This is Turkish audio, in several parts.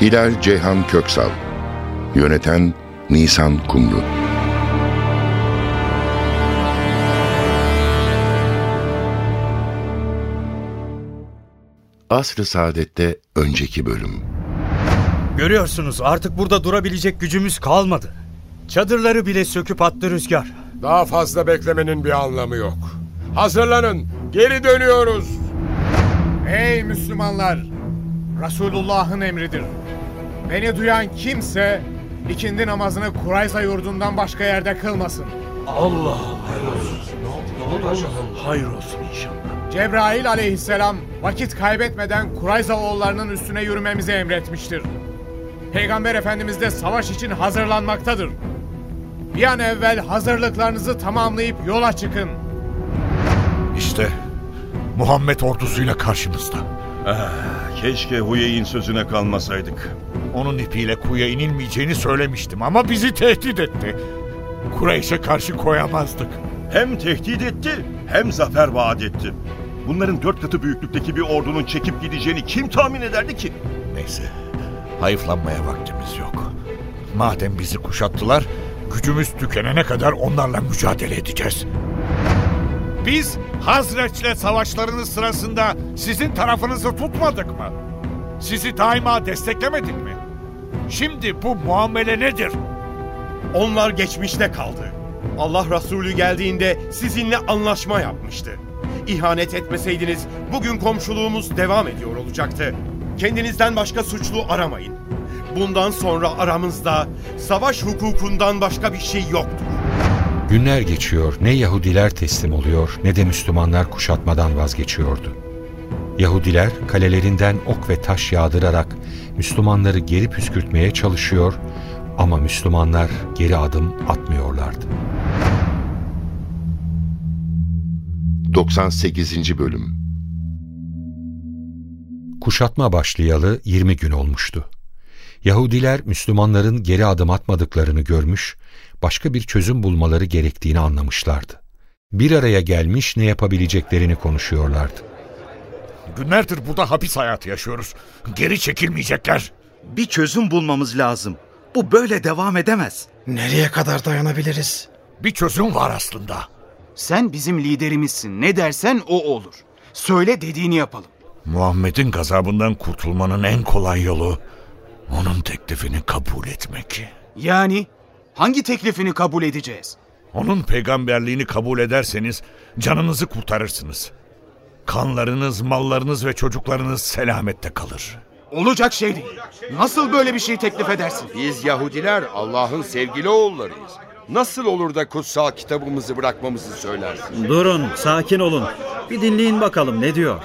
Hilal Ceyhan Köksal Yöneten Nisan Kumru Asr-ı Saadet'te önceki bölüm Görüyorsunuz artık burada durabilecek gücümüz kalmadı. Çadırları bile söküp attı rüzgar. Daha fazla beklemenin bir anlamı yok. Hazırlanın, geri dönüyoruz. Ey Müslümanlar! Resulullah'ın emridir. Beni duyan kimse ikindi namazını Kurayza yurdundan başka yerde kılmasın. Allah hayır olsun inşallah. Cebrail aleyhisselam vakit kaybetmeden Kurayza oğullarının üstüne yürümemizi emretmiştir. Peygamber Efendimiz de savaş için hazırlanmaktadır. Bir an evvel hazırlıklarınızı tamamlayıp yola çıkın. İşte Muhammed ordusuyla karşımızda. Keşke Huyey'in sözüne kalmasaydık. Onun ipiyle kuyuya inilmeyeceğini söylemiştim ama bizi tehdit etti. Kureyş'e karşı koyamazdık. Hem tehdit etti hem zafer vaat etti. Bunların dört katı büyüklükteki bir ordunun çekip gideceğini kim tahmin ederdi ki? Neyse, hayıflanmaya vaktimiz yok. Madem bizi kuşattılar, gücümüz tükenene kadar onlarla mücadele edeceğiz. Biz Hazreç'le savaşlarınız sırasında sizin tarafınızı tutmadık mı? Sizi daima desteklemedik mi? Şimdi bu muamele nedir? Onlar geçmişte kaldı. Allah Resulü geldiğinde sizinle anlaşma yapmıştı. İhanet etmeseydiniz bugün komşuluğumuz devam ediyor olacaktı. Kendinizden başka suçlu aramayın. Bundan sonra aramızda savaş hukukundan başka bir şey yoktur. Günler geçiyor, ne Yahudiler teslim oluyor ne de Müslümanlar kuşatmadan vazgeçiyordu. Yahudiler kalelerinden ok ve taş yağdırarak Müslümanları geri püskürtmeye çalışıyor ama Müslümanlar geri adım atmıyorlardı. 98. Bölüm Kuşatma başlayalı 20 gün olmuştu. Yahudiler Müslümanların geri adım atmadıklarını görmüş, başka bir çözüm bulmaları gerektiğini anlamışlardı. Bir araya gelmiş ne yapabileceklerini konuşuyorlardı. Günlerdir burada hapis hayatı yaşıyoruz. Geri çekilmeyecekler. Bir çözüm bulmamız lazım. Bu böyle devam edemez. Nereye kadar dayanabiliriz? Bir çözüm var aslında. Sen bizim liderimizsin. Ne dersen o olur. Söyle dediğini yapalım. Muhammed'in gazabından kurtulmanın en kolay yolu onun teklifini kabul etmek. Yani hangi teklifini kabul edeceğiz? Onun peygamberliğini kabul ederseniz canınızı kurtarırsınız. Kanlarınız, mallarınız ve çocuklarınız selamette kalır. Olacak şey değil. Nasıl böyle bir şey teklif edersin? Biz Yahudiler Allah'ın sevgili oğullarıyız. Nasıl olur da kutsal kitabımızı bırakmamızı söylersin? Durun, sakin olun. Bir dinleyin bakalım ne diyor.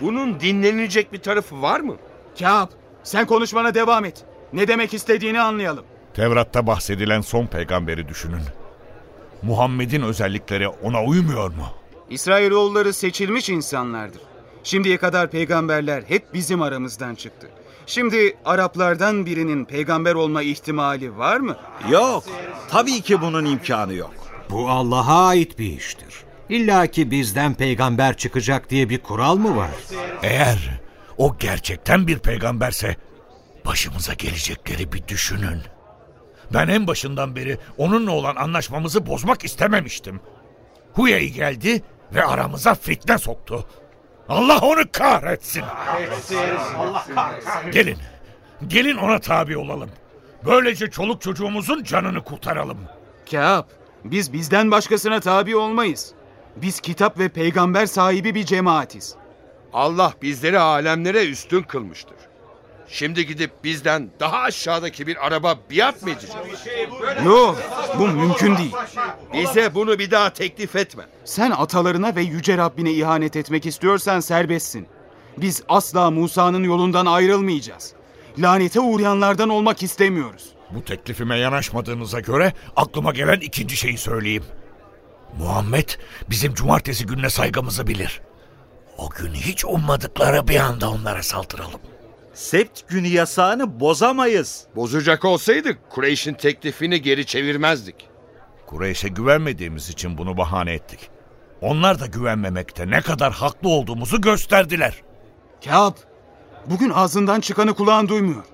Bunun dinlenilecek bir tarafı var mı? Kâb, sen konuşmana devam et. Ne demek istediğini anlayalım. Tevrat'ta bahsedilen son peygamberi düşünün. Muhammed'in özellikleri ona uymuyor mu? İsrailoğulları seçilmiş insanlardır. Şimdiye kadar peygamberler hep bizim aramızdan çıktı. Şimdi Araplardan birinin peygamber olma ihtimali var mı? Yok. Tabii ki bunun imkanı yok. Bu Allah'a ait bir iştir. İlla ki bizden peygamber çıkacak diye bir kural mı var? Eğer o gerçekten bir peygamberse başımıza gelecekleri bir düşünün. Ben en başından beri onunla olan anlaşmamızı bozmak istememiştim. Huyey geldi ve aramıza fitne soktu. Allah onu kahretsin. Gelin, gelin ona tabi olalım. Böylece çoluk çocuğumuzun canını kurtaralım. Kâb, biz bizden başkasına tabi olmayız. Biz kitap ve peygamber sahibi bir cemaatiz. Allah bizleri alemlere üstün kılmıştır. Şimdi gidip bizden daha aşağıdaki bir araba biat mı edeceğiz? Yok, bu mümkün değil. Bize bunu bir daha teklif etme. Sen atalarına ve yüce Rabbine ihanet etmek istiyorsan serbestsin. Biz asla Musa'nın yolundan ayrılmayacağız. Lanete uğrayanlardan olmak istemiyoruz. Bu teklifime yanaşmadığınıza göre aklıma gelen ikinci şeyi söyleyeyim. Muhammed bizim cumartesi gününe saygımızı bilir. O gün hiç ummadıkları bir anda onlara saldıralım. Sept günü yasağını bozamayız. Bozacak olsaydık Kureyş'in teklifini geri çevirmezdik. Kureyş'e güvenmediğimiz için bunu bahane ettik. Onlar da güvenmemekte ne kadar haklı olduğumuzu gösterdiler. Kâb, bugün ağzından çıkanı kulağın duymuyor.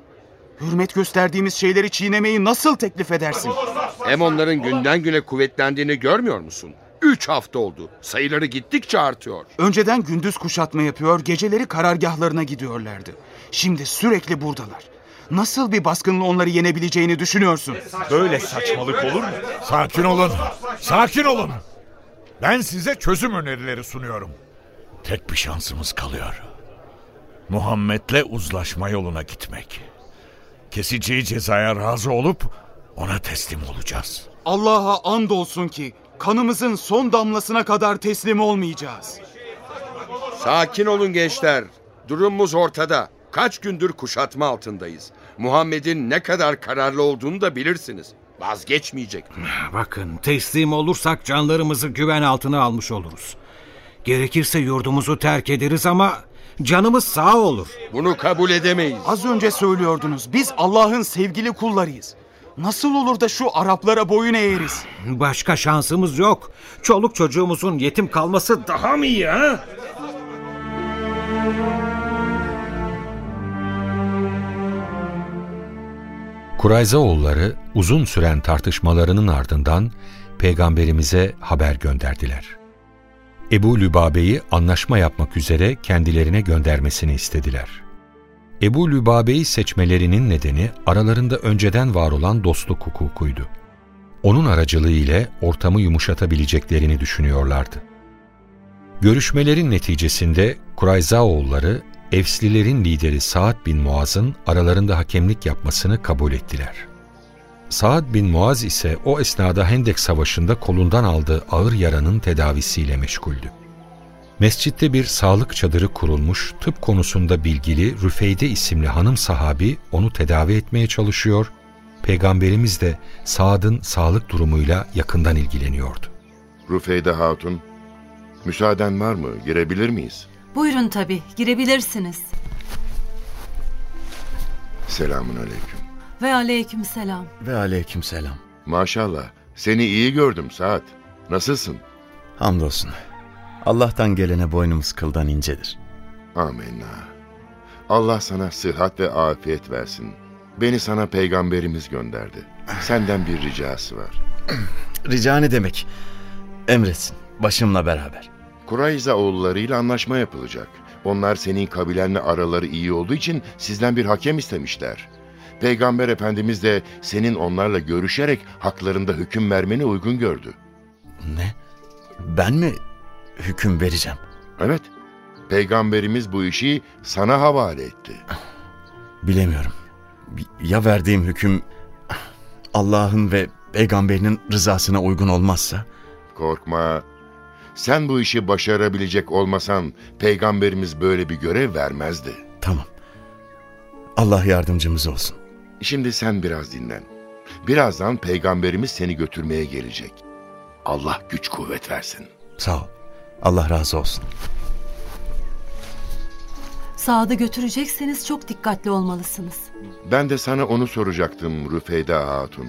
Hürmet gösterdiğimiz şeyleri çiğnemeyi nasıl teklif edersin? Hem onların günden güne kuvvetlendiğini görmüyor musun? Üç hafta oldu. Sayıları gittikçe artıyor. Önceden gündüz kuşatma yapıyor, geceleri karargahlarına gidiyorlardı. Şimdi sürekli buradalar. Nasıl bir baskınla onları yenebileceğini düşünüyorsun? Böyle saçmalık olur mu? Sakin olun. Sakin olun. Ben size çözüm önerileri sunuyorum. Tek bir şansımız kalıyor. Muhammed'le uzlaşma yoluna gitmek. Keseceği cezaya razı olup ona teslim olacağız. Allah'a and olsun ki kanımızın son damlasına kadar teslim olmayacağız. Sakin olun gençler. Durumumuz ortada. Kaç gündür kuşatma altındayız. Muhammed'in ne kadar kararlı olduğunu da bilirsiniz. Vazgeçmeyecek. Bakın teslim olursak canlarımızı güven altına almış oluruz. Gerekirse yurdumuzu terk ederiz ama canımız sağ olur. Bunu kabul edemeyiz. Az önce söylüyordunuz biz Allah'ın sevgili kullarıyız. Nasıl olur da şu Araplara boyun eğeriz? Başka şansımız yok. Çoluk çocuğumuzun yetim kalması daha mı iyi ha? Kurayzaoğulları uzun süren tartışmalarının ardından peygamberimize haber gönderdiler. Ebu Lübabe'yi anlaşma yapmak üzere kendilerine göndermesini istediler. Ebu Lübabe'yi seçmelerinin nedeni aralarında önceden var olan dostluk hukukuydu. Onun aracılığı ile ortamı yumuşatabileceklerini düşünüyorlardı. Görüşmelerin neticesinde Kurayzaoğulları Evslilerin lideri Saad bin Muaz'ın aralarında hakemlik yapmasını kabul ettiler. Saad bin Muaz ise o esnada Hendek Savaşı'nda kolundan aldığı ağır yaranın tedavisiyle meşguldü. Mescitte bir sağlık çadırı kurulmuş, tıp konusunda bilgili Rüfeyde isimli hanım sahabi onu tedavi etmeye çalışıyor, Peygamberimiz de Saad'ın sağlık durumuyla yakından ilgileniyordu. Rüfeyde Hatun, müsaaden var mı? Girebilir miyiz? Buyurun tabii, girebilirsiniz. Selamun aleyküm. Ve aleyküm selam. Ve aleyküm selam. Maşallah, seni iyi gördüm Saat. Nasılsın? Hamdolsun. Allah'tan gelene boynumuz kıldan incedir. Amenna. Allah sana sıhhat ve afiyet versin. Beni sana peygamberimiz gönderdi. Senden bir ricası var. Rica ne demek? Emretsin, başımla beraber. Kurayza oğullarıyla anlaşma yapılacak. Onlar senin kabilenle araları iyi olduğu için sizden bir hakem istemişler. Peygamber Efendimiz de senin onlarla görüşerek haklarında hüküm vermeni uygun gördü. Ne? Ben mi hüküm vereceğim? Evet. Peygamberimiz bu işi sana havale etti. Bilemiyorum. Ya verdiğim hüküm Allah'ın ve peygamberinin rızasına uygun olmazsa? Korkma. Sen bu işi başarabilecek olmasan peygamberimiz böyle bir görev vermezdi. Tamam. Allah yardımcımız olsun. Şimdi sen biraz dinlen. Birazdan peygamberimiz seni götürmeye gelecek. Allah güç kuvvet versin. Sağ ol. Allah razı olsun. Sağda götürecekseniz çok dikkatli olmalısınız. Ben de sana onu soracaktım Rüfeyda Hatun.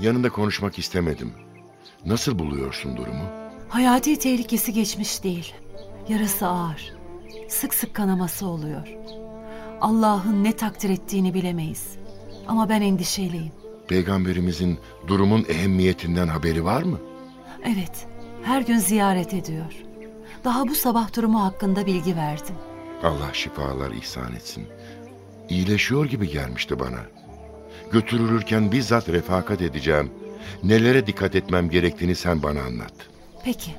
Yanında konuşmak istemedim. Nasıl buluyorsun durumu? Hayati tehlikesi geçmiş değil. Yarası ağır. Sık sık kanaması oluyor. Allah'ın ne takdir ettiğini bilemeyiz. Ama ben endişeliyim. Peygamberimizin durumun ehemmiyetinden haberi var mı? Evet, her gün ziyaret ediyor. Daha bu sabah durumu hakkında bilgi verdim. Allah şifalar ihsan etsin. İyileşiyor gibi gelmişti bana. Götürülürken bizzat refakat edeceğim. Nelere dikkat etmem gerektiğini sen bana anlat. Peki.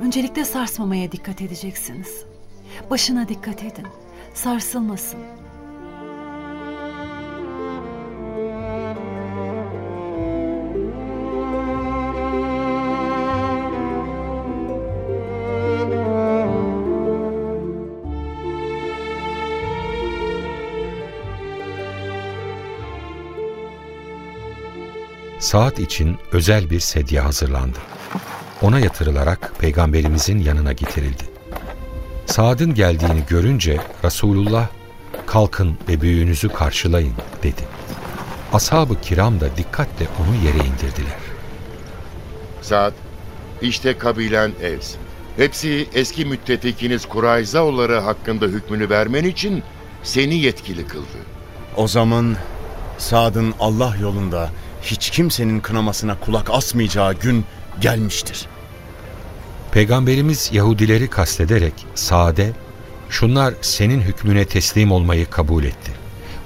Öncelikle sarsmamaya dikkat edeceksiniz. Başına dikkat edin. Sarsılmasın. Saat için özel bir sedye hazırlandı. Ona yatırılarak peygamberimizin yanına getirildi. Saad'ın geldiğini görünce Resulullah kalkın ve büyüğünüzü karşılayın dedi. Ashab-ı kiram da dikkatle onu yere indirdiler. Saad, işte kabilen Evs. Hepsi eski müttefikiniz Kurayzaoğulları hakkında hükmünü vermen için seni yetkili kıldı. O zaman Sad'ın Allah yolunda hiç kimsenin kınamasına kulak asmayacağı gün gelmiştir. Peygamberimiz Yahudileri kastederek Sa'de, şunlar senin hükmüne teslim olmayı kabul etti.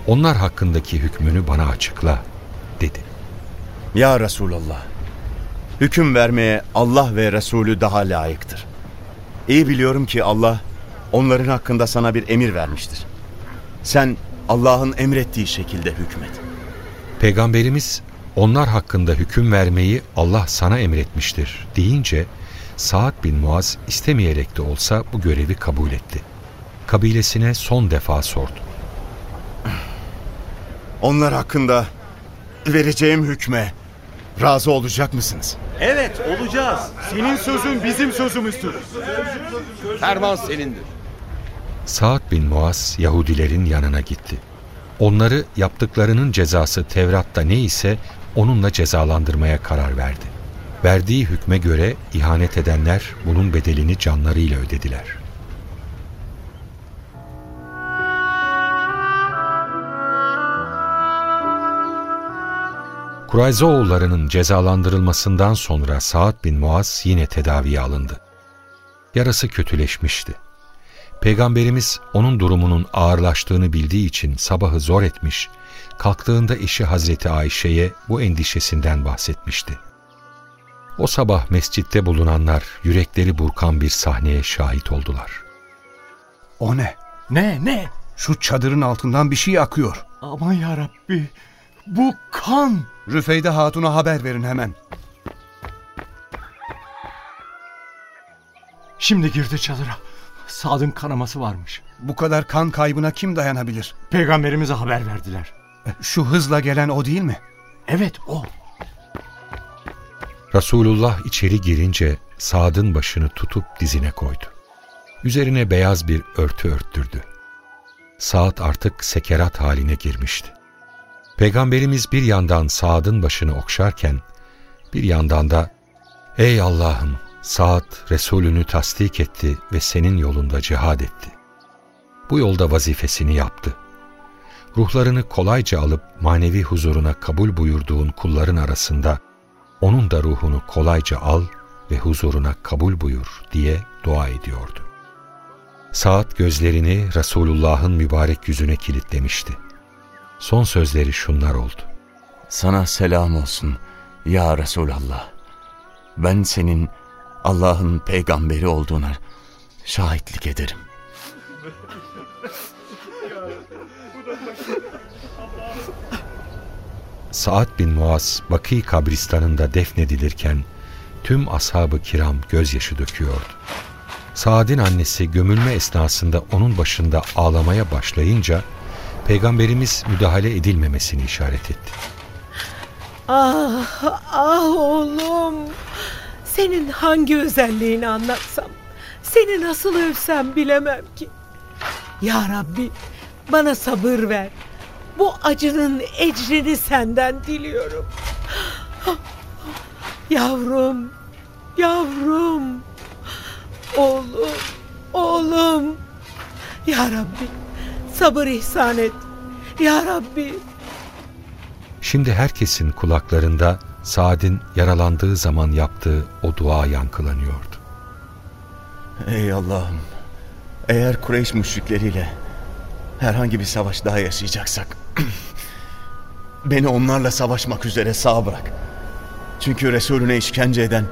Onlar hakkındaki hükmünü bana açıkla, dedi. Ya Resulallah, hüküm vermeye Allah ve Resulü daha layıktır. İyi biliyorum ki Allah onların hakkında sana bir emir vermiştir. Sen Allah'ın emrettiği şekilde hükmet. Peygamberimiz onlar hakkında hüküm vermeyi Allah sana emretmiştir deyince Saad bin Muaz istemeyerek de olsa bu görevi kabul etti. Kabilesine son defa sordu. Onlar hakkında vereceğim hükme razı olacak mısınız? Evet olacağız. Senin sözün bizim sözümüzdür. Ferman senindir. Saad bin Muaz Yahudilerin yanına gitti. Onları yaptıklarının cezası Tevrat'ta ne ise onunla cezalandırmaya karar verdi. Verdiği hükme göre ihanet edenler bunun bedelini canlarıyla ödediler. Kurayzoğullarının cezalandırılmasından sonra Saad bin Muaz yine tedaviye alındı. Yarası kötüleşmişti. Peygamberimiz onun durumunun ağırlaştığını bildiği için sabahı zor etmiş, kalktığında eşi Hazreti Ayşe'ye bu endişesinden bahsetmişti. O sabah mescitte bulunanlar yürekleri burkan bir sahneye şahit oldular. O ne? Ne ne? Şu çadırın altından bir şey akıyor. Aman yarabbi bu kan. Rüfeyde Hatun'a haber verin hemen. Şimdi girdi çadıra. Sad'ın kanaması varmış. Bu kadar kan kaybına kim dayanabilir? Peygamberimize haber verdiler. Şu hızla gelen o değil mi? Evet o. Resulullah içeri girince Sad'ın başını tutup dizine koydu. Üzerine beyaz bir örtü örttürdü. Saad artık sekerat haline girmişti. Peygamberimiz bir yandan Saad'ın başını okşarken, bir yandan da ''Ey Allah'ım, Saad Resulünü tasdik etti ve senin yolunda cihad etti. Bu yolda vazifesini yaptı. Ruhlarını kolayca alıp manevi huzuruna kabul buyurduğun kulların arasında onun da ruhunu kolayca al ve huzuruna kabul buyur diye dua ediyordu. Saat gözlerini Resulullah'ın mübarek yüzüne kilitlemişti. Son sözleri şunlar oldu. Sana selam olsun ya Resulallah. Ben senin Allah'ın peygamberi olduğuna şahitlik ederim. Saad bin Muaz Baki kabristanında defnedilirken tüm ashab-ı kiram gözyaşı döküyordu. Saad'in annesi gömülme esnasında onun başında ağlamaya başlayınca Peygamberimiz müdahale edilmemesini işaret etti. Ah, ah oğlum. Senin hangi özelliğini anlatsam, seni nasıl övsem bilemem ki. Ya Rabbi, bana sabır ver. Bu acının ecrini senden diliyorum. Yavrum, yavrum, oğlum, oğlum. Ya Rabbi, sabır ihsan et. Ya Rabbi. Şimdi herkesin kulaklarında Saad'in yaralandığı zaman yaptığı o dua yankılanıyordu. Ey Allah'ım, eğer Kureyş müşrikleriyle herhangi bir savaş daha yaşayacaksak beni onlarla savaşmak üzere sağ bırak. Çünkü Resulüne işkence eden,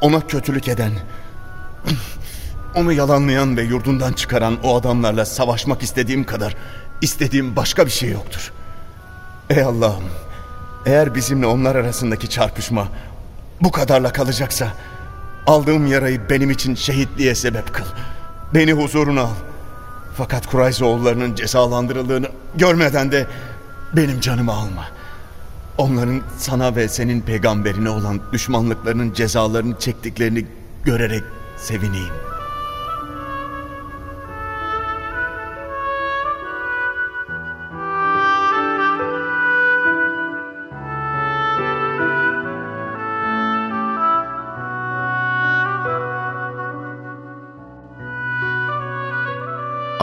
ona kötülük eden, onu yalanlayan ve yurdundan çıkaran o adamlarla savaşmak istediğim kadar istediğim başka bir şey yoktur. Ey Allah'ım, eğer bizimle onlar arasındaki çarpışma bu kadarla kalacaksa aldığım yarayı benim için şehitliğe sebep kıl. Beni huzuruna al. Fakat Kurayzoğullarının cezalandırıldığını görmeden de benim canımı alma. Onların sana ve senin peygamberine olan düşmanlıklarının cezalarını çektiklerini görerek sevineyim.